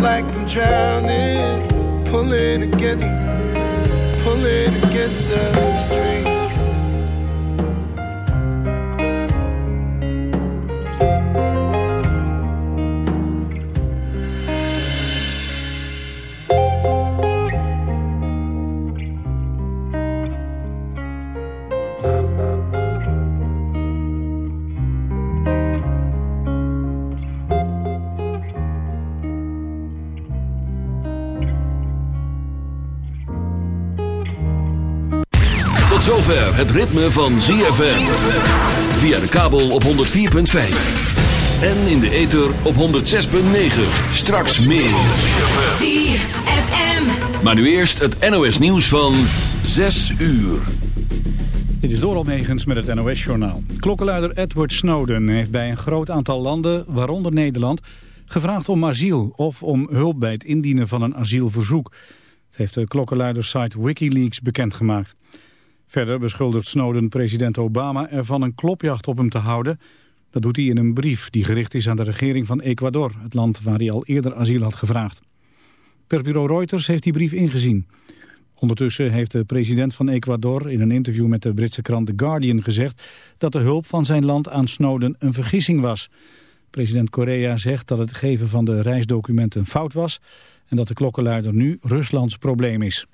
like I'm drowning, pulling against, pulling against the stream. Het ritme van ZFM. Via de kabel op 104.5. En in de ether op 106.9. Straks meer. ZFM. Maar nu eerst het NOS nieuws van 6 uur. Dit is Doral Megens met het NOS-journaal. Klokkenluider Edward Snowden heeft bij een groot aantal landen, waaronder Nederland... gevraagd om asiel of om hulp bij het indienen van een asielverzoek. Het heeft de klokkenluidersite Wikileaks bekendgemaakt. Verder beschuldigt Snowden president Obama ervan een klopjacht op hem te houden. Dat doet hij in een brief die gericht is aan de regering van Ecuador, het land waar hij al eerder asiel had gevraagd. Persbureau Reuters heeft die brief ingezien. Ondertussen heeft de president van Ecuador in een interview met de Britse krant The Guardian gezegd dat de hulp van zijn land aan Snowden een vergissing was. President Correa zegt dat het geven van de reisdocumenten fout was en dat de klokkenluider nu Ruslands probleem is.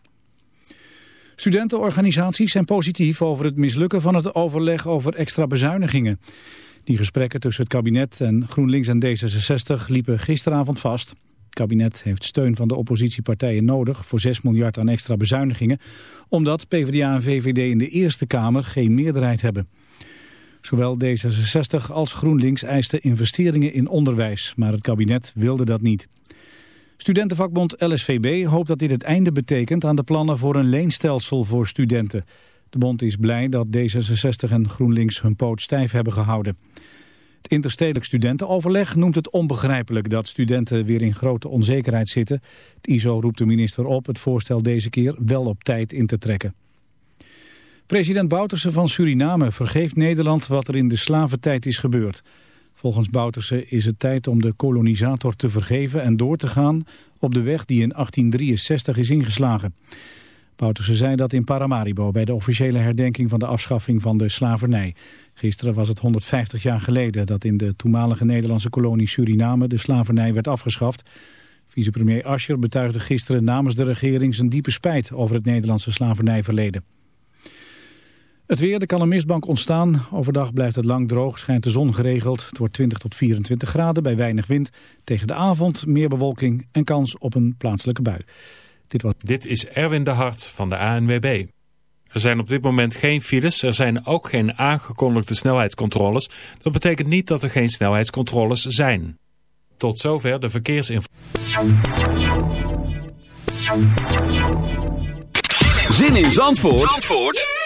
Studentenorganisaties zijn positief over het mislukken van het overleg over extra bezuinigingen. Die gesprekken tussen het kabinet en GroenLinks en D66 liepen gisteravond vast. Het kabinet heeft steun van de oppositiepartijen nodig voor 6 miljard aan extra bezuinigingen, omdat PvdA en VVD in de Eerste Kamer geen meerderheid hebben. Zowel D66 als GroenLinks eisten investeringen in onderwijs, maar het kabinet wilde dat niet. Studentenvakbond LSVB hoopt dat dit het einde betekent aan de plannen voor een leenstelsel voor studenten. De bond is blij dat D66 en GroenLinks hun poot stijf hebben gehouden. Het interstedelijk studentenoverleg noemt het onbegrijpelijk dat studenten weer in grote onzekerheid zitten. Het ISO roept de minister op het voorstel deze keer wel op tijd in te trekken. President Bouterse van Suriname vergeeft Nederland wat er in de slaventijd is gebeurd. Volgens Bouterse is het tijd om de kolonisator te vergeven en door te gaan op de weg die in 1863 is ingeslagen. Bouterse zei dat in Paramaribo bij de officiële herdenking van de afschaffing van de slavernij. Gisteren was het 150 jaar geleden dat in de toenmalige Nederlandse kolonie Suriname de slavernij werd afgeschaft. Vicepremier Ascher betuigde gisteren namens de regering zijn diepe spijt over het Nederlandse slavernijverleden. Het weer, er kan een mistbank ontstaan. Overdag blijft het lang droog, schijnt de zon geregeld. Het wordt 20 tot 24 graden bij weinig wind. Tegen de avond meer bewolking en kans op een plaatselijke bui. Dit, was... dit is Erwin de Hart van de ANWB. Er zijn op dit moment geen files. Er zijn ook geen aangekondigde snelheidscontroles. Dat betekent niet dat er geen snelheidscontroles zijn. Tot zover de verkeersinformatie. Zin in Zandvoort? Zandvoort?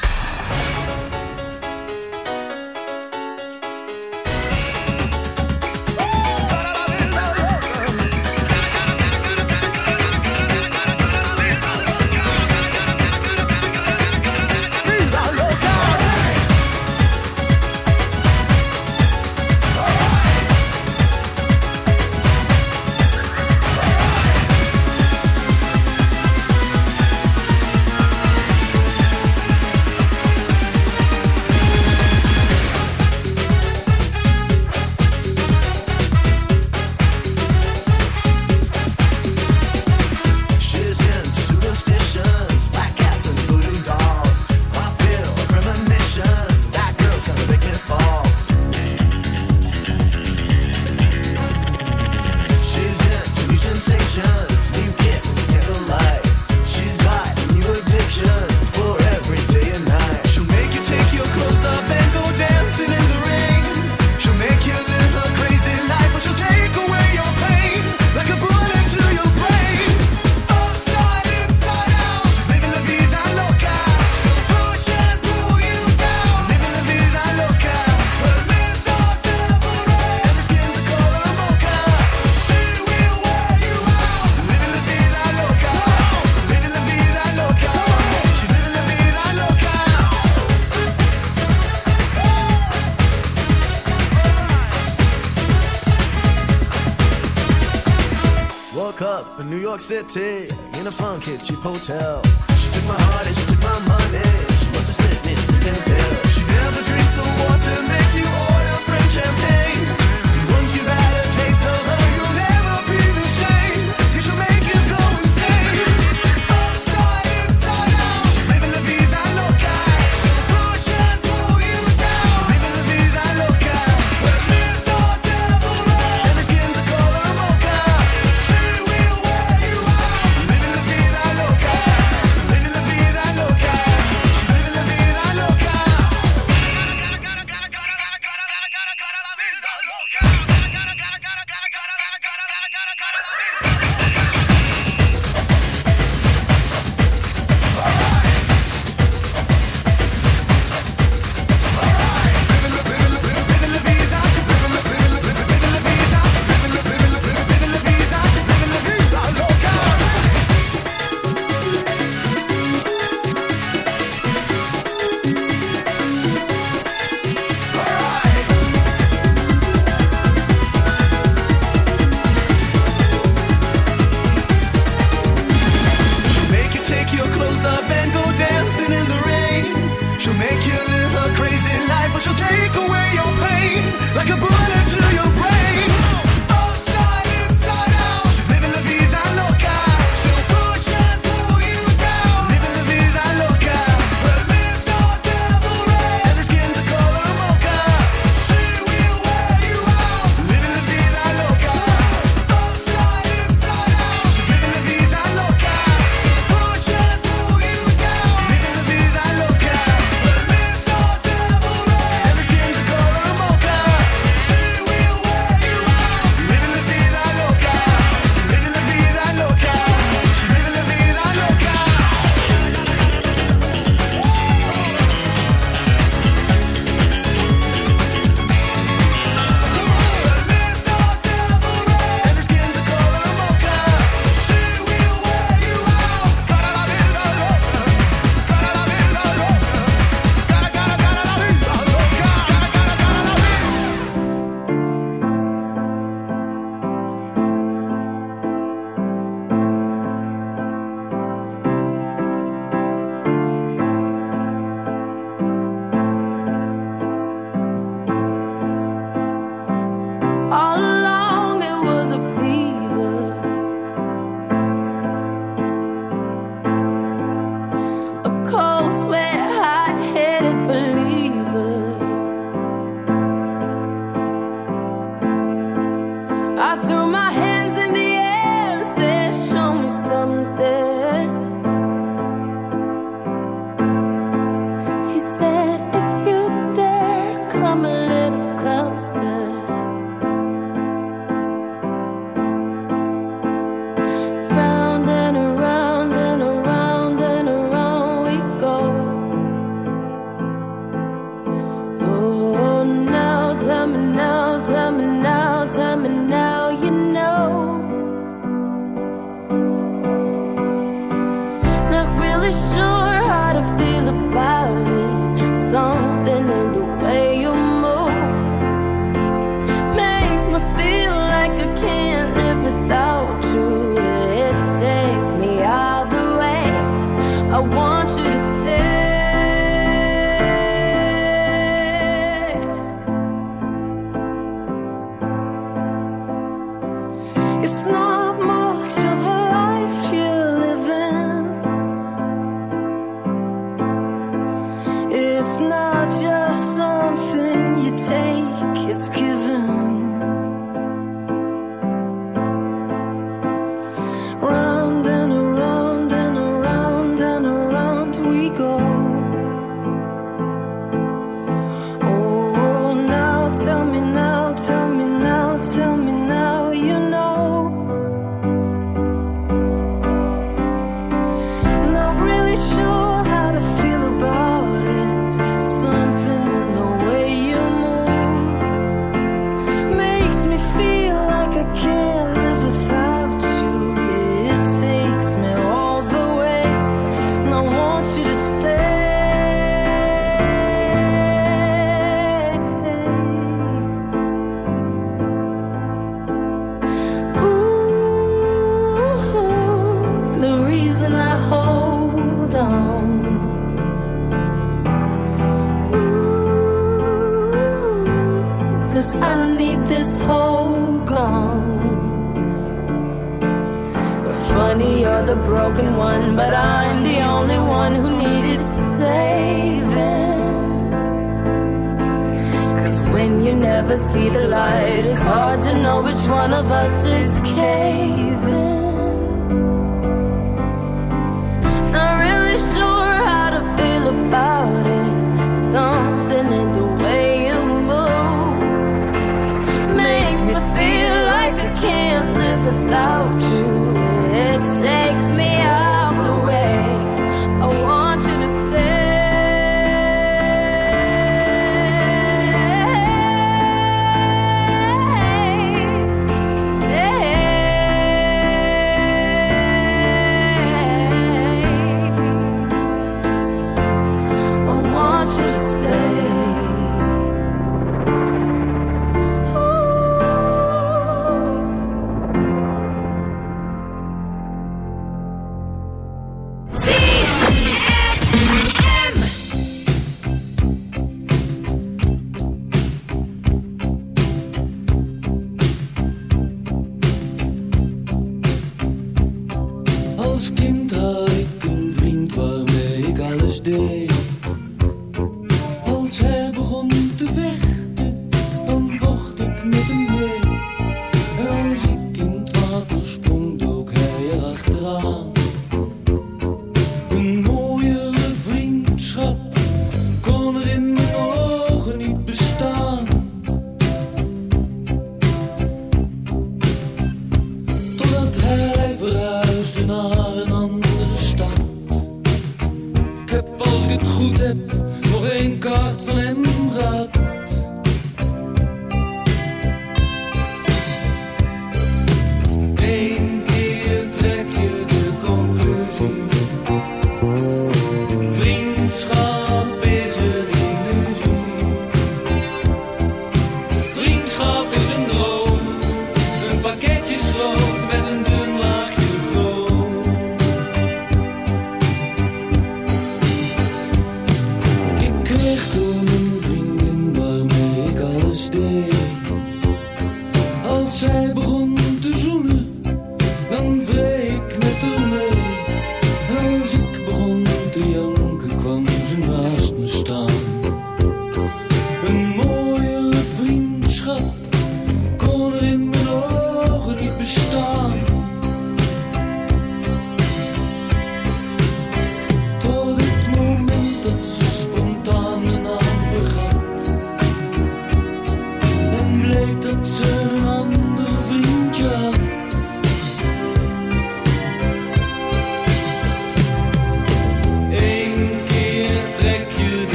City in a fun, kitchen hotel. She took my heart and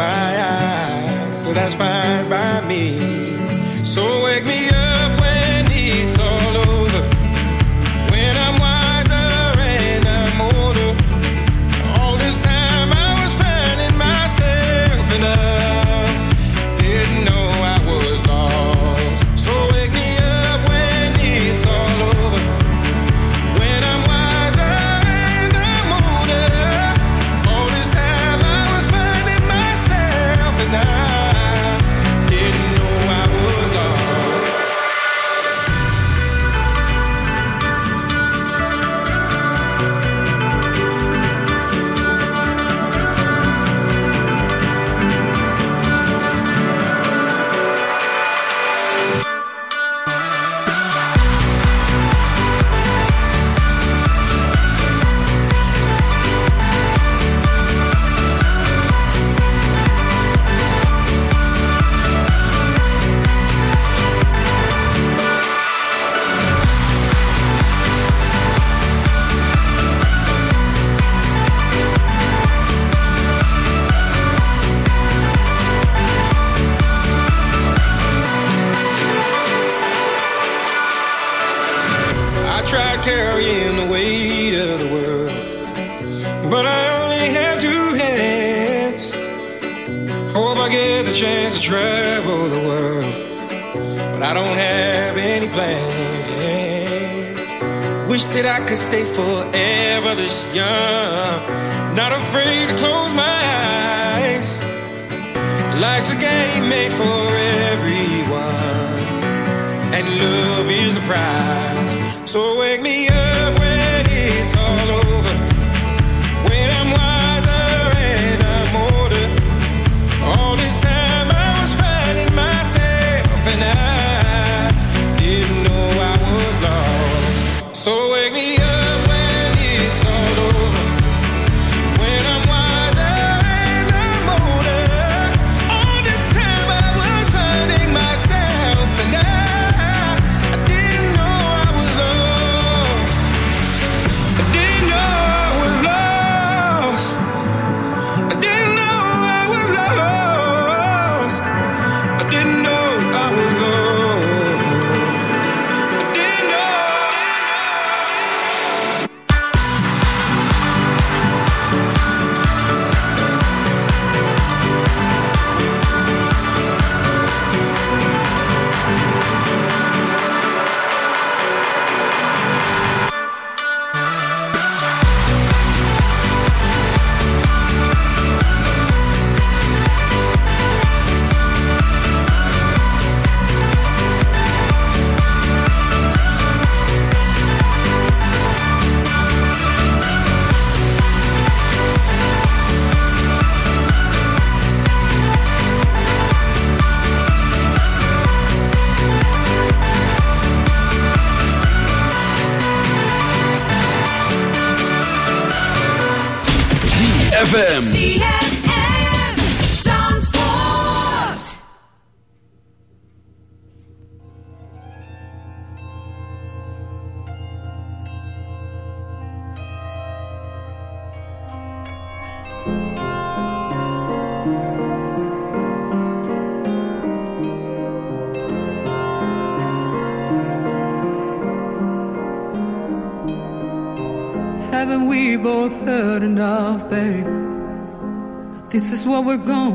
my eyes, so that's fine. This is what we're going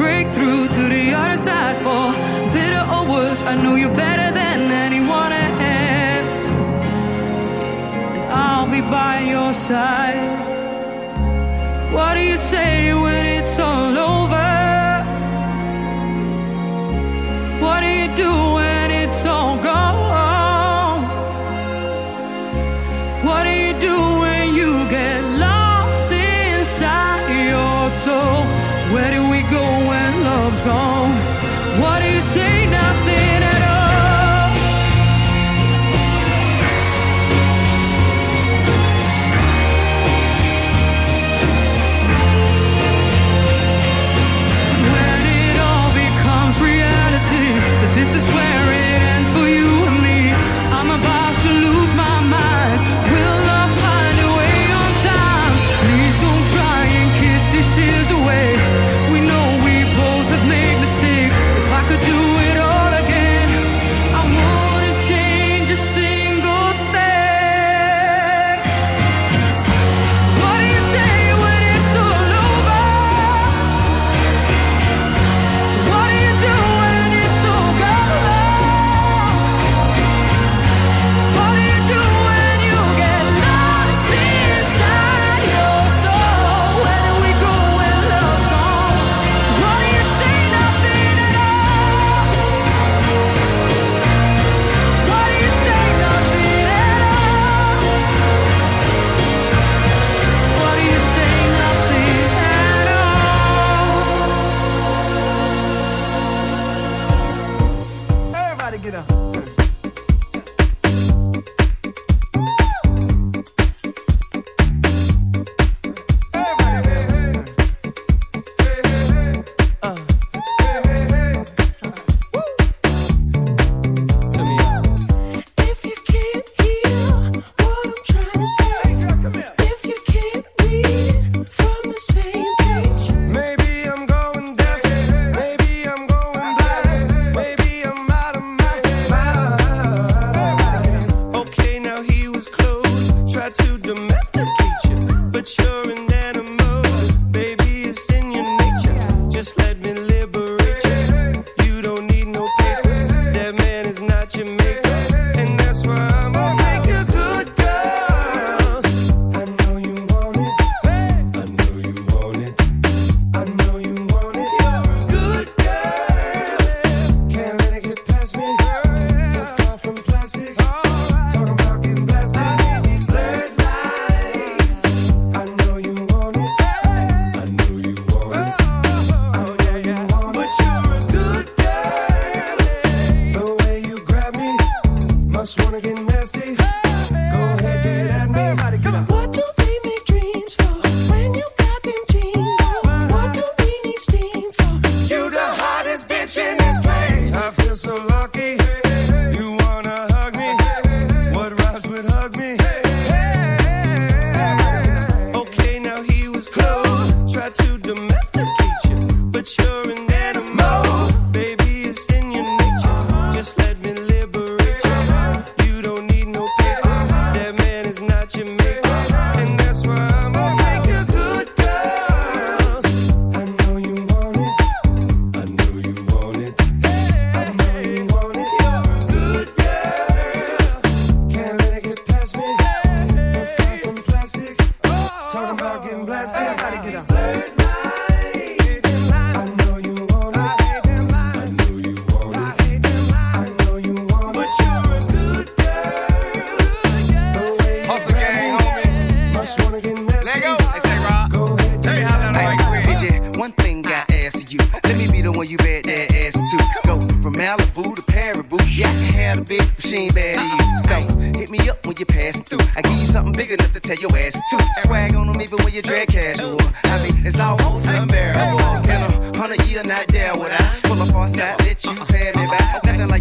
break through to the other side for better or worse. I know you're better than anyone else, and I'll be by your side. What do you say when it's all over? What do you do?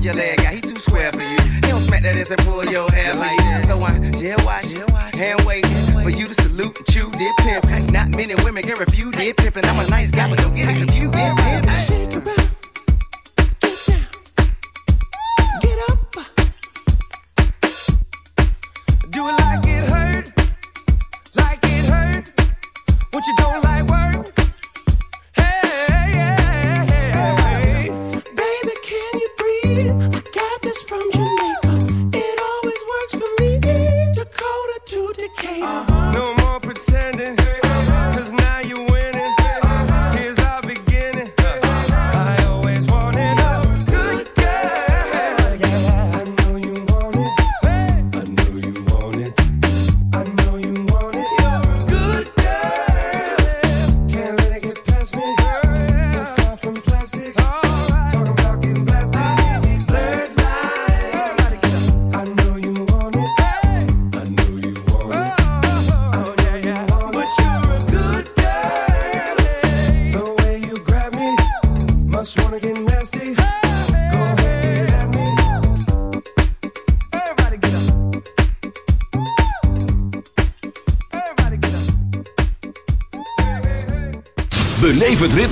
your leg out. He too square for you. He don't smack that ass and pull your hair like that. So I just watch, hand wait for you to salute and chew dead pimp. Not many women can refuse dip pimp, and I'm a nice guy, but don't get it confused. Dip pimp. Shake around. Do it like it hurt, like it hurt. What you don't like.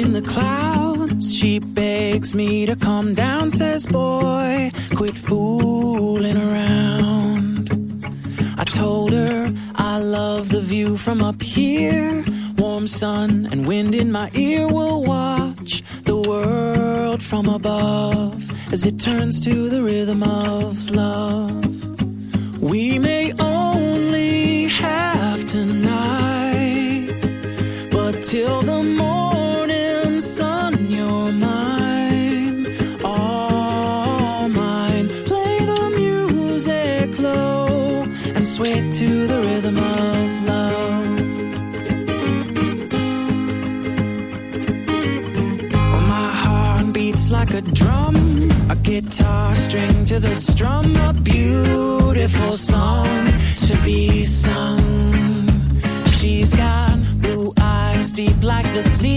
in the clouds the strum, a beautiful song to be sung. She's got blue eyes deep like the sea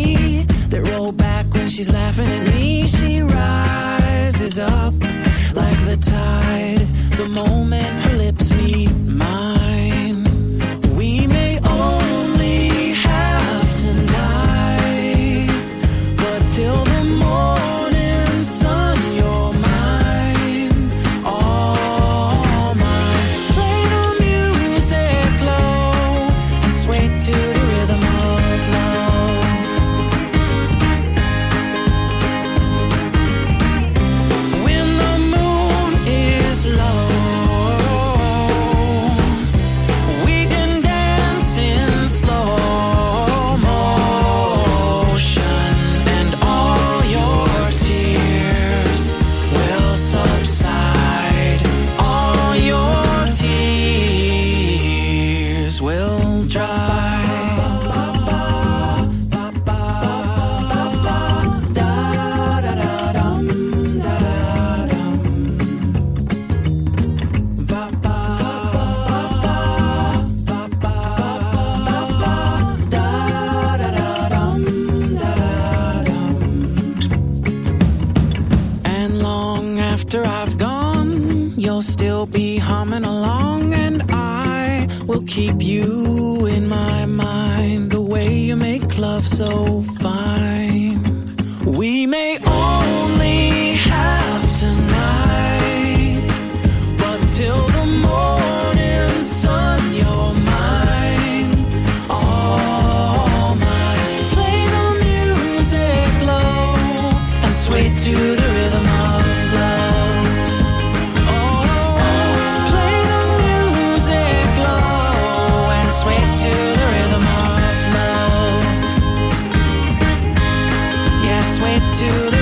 to the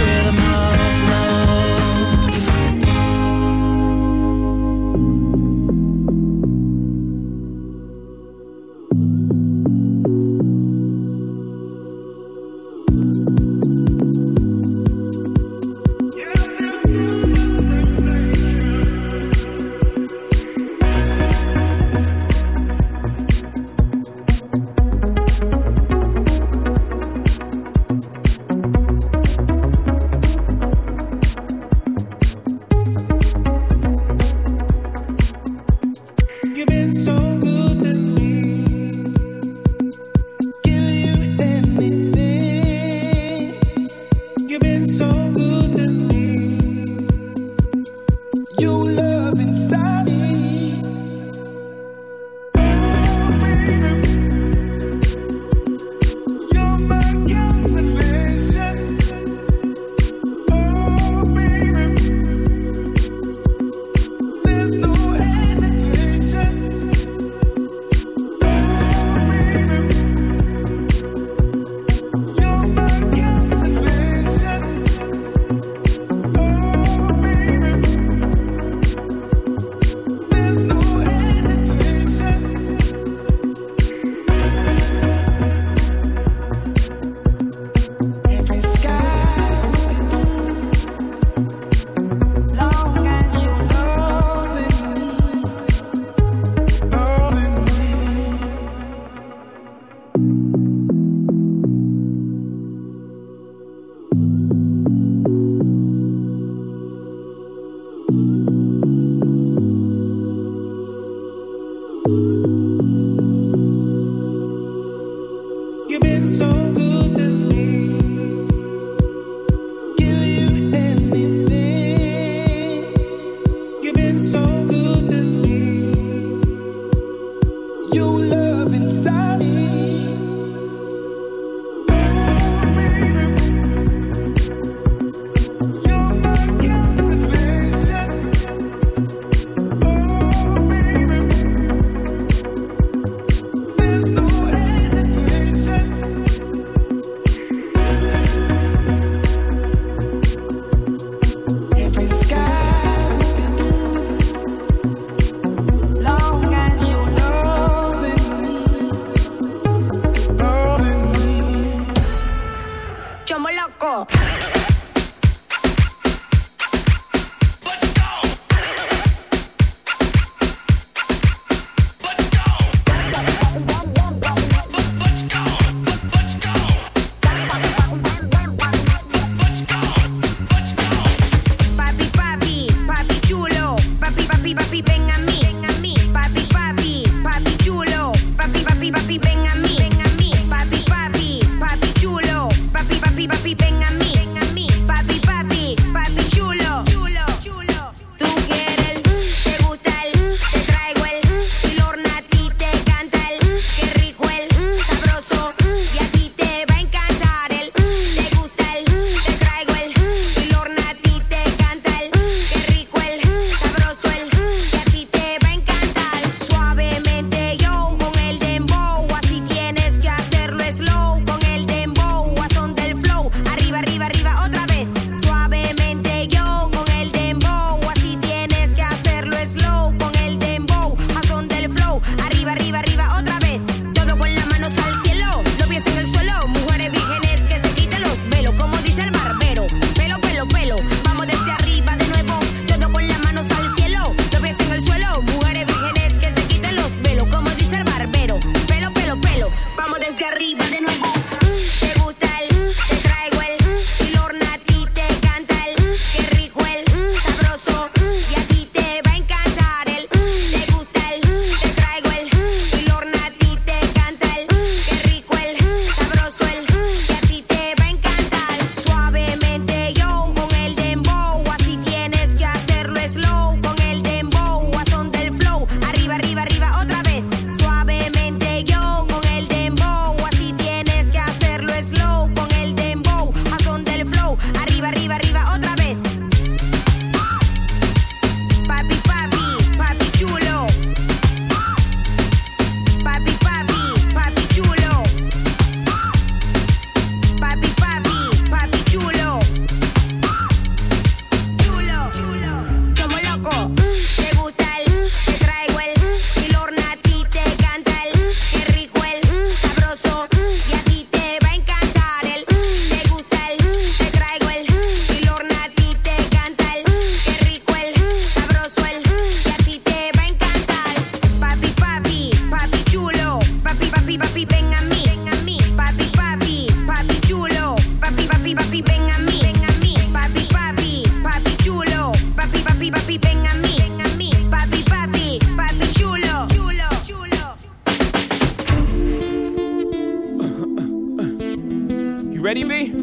ready, B?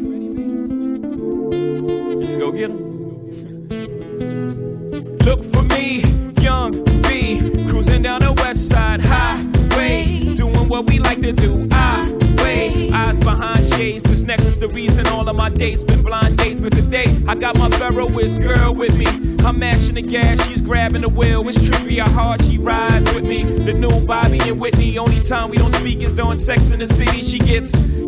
Let's go get 'em. Look for me, young B, cruising down the west side highway, doing what we like to do. I wait, eyes behind shades. This necklace, the reason all of my dates been blind dates. But today, I got my Ferroist girl with me. I'm mashing the gas, she's grabbing the wheel. It's trippy how hard she rides with me. The new Bobby and Whitney. Only time we don't speak is during sex in the city. She gets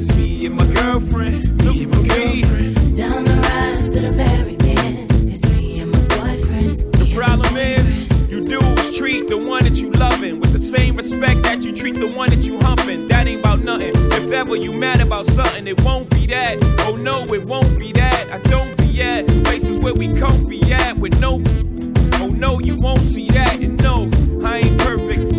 It's me and my girlfriend. Me and my girlfriend. Down the ride to the very. It's me and my boyfriend. The problem is, you dudes treat the one that you loving with the same respect that you treat the one that you humping. That ain't about nothing. If ever you mad about something, it won't be that. Oh no, it won't be that. I don't be at places where we comfy at with no. Oh no, you won't see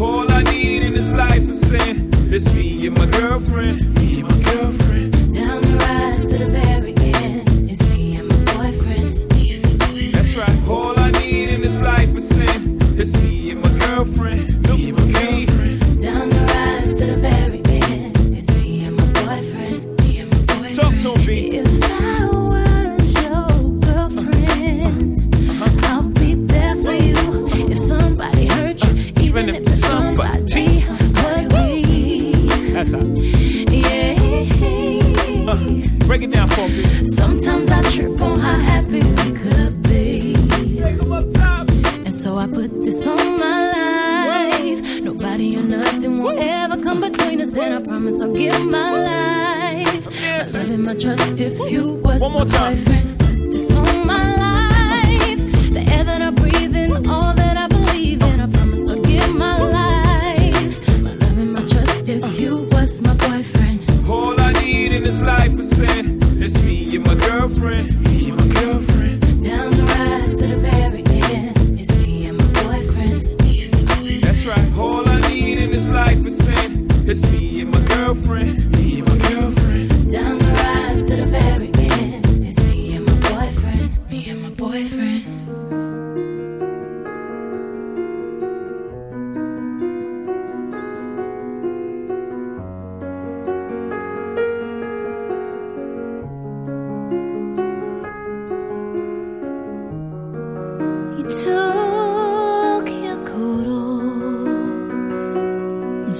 All I need in this life is sin. It's me and my girlfriend. Me and my girlfriend. Down the ride to the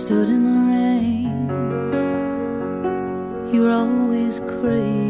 stood in the rain. You were always crazy.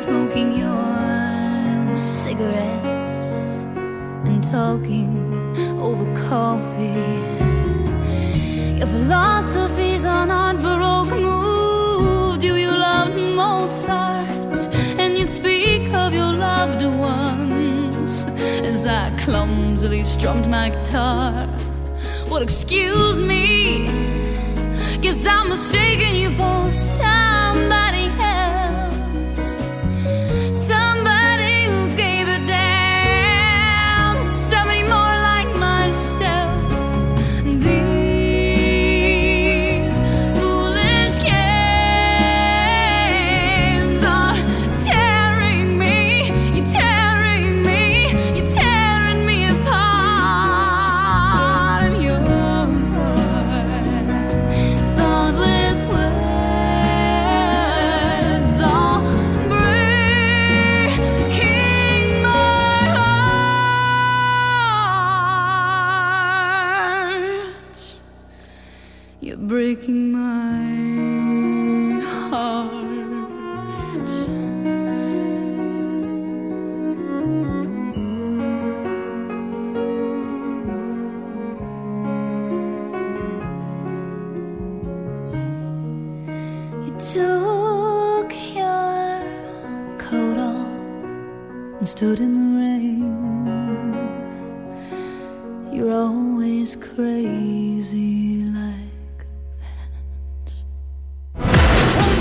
smoking your cigarettes and talking over coffee. Your philosophies on art baroque moved you. You loved Mozart, and you'd speak of your loved ones as I clumsily strummed my guitar. Well, excuse me, guess I'm mistaken you for somebody. stood in the rain. You're always crazy like that. Oh,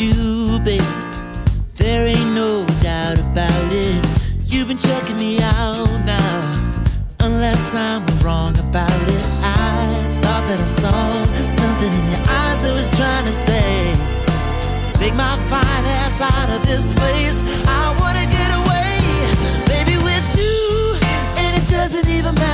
you, babe. There ain't no doubt about it. You've been checking me out. I'm wrong about it. I thought that I saw something in your eyes that was trying to say, Take my fine ass out of this place. I wanna get away, baby, with you, and it doesn't even matter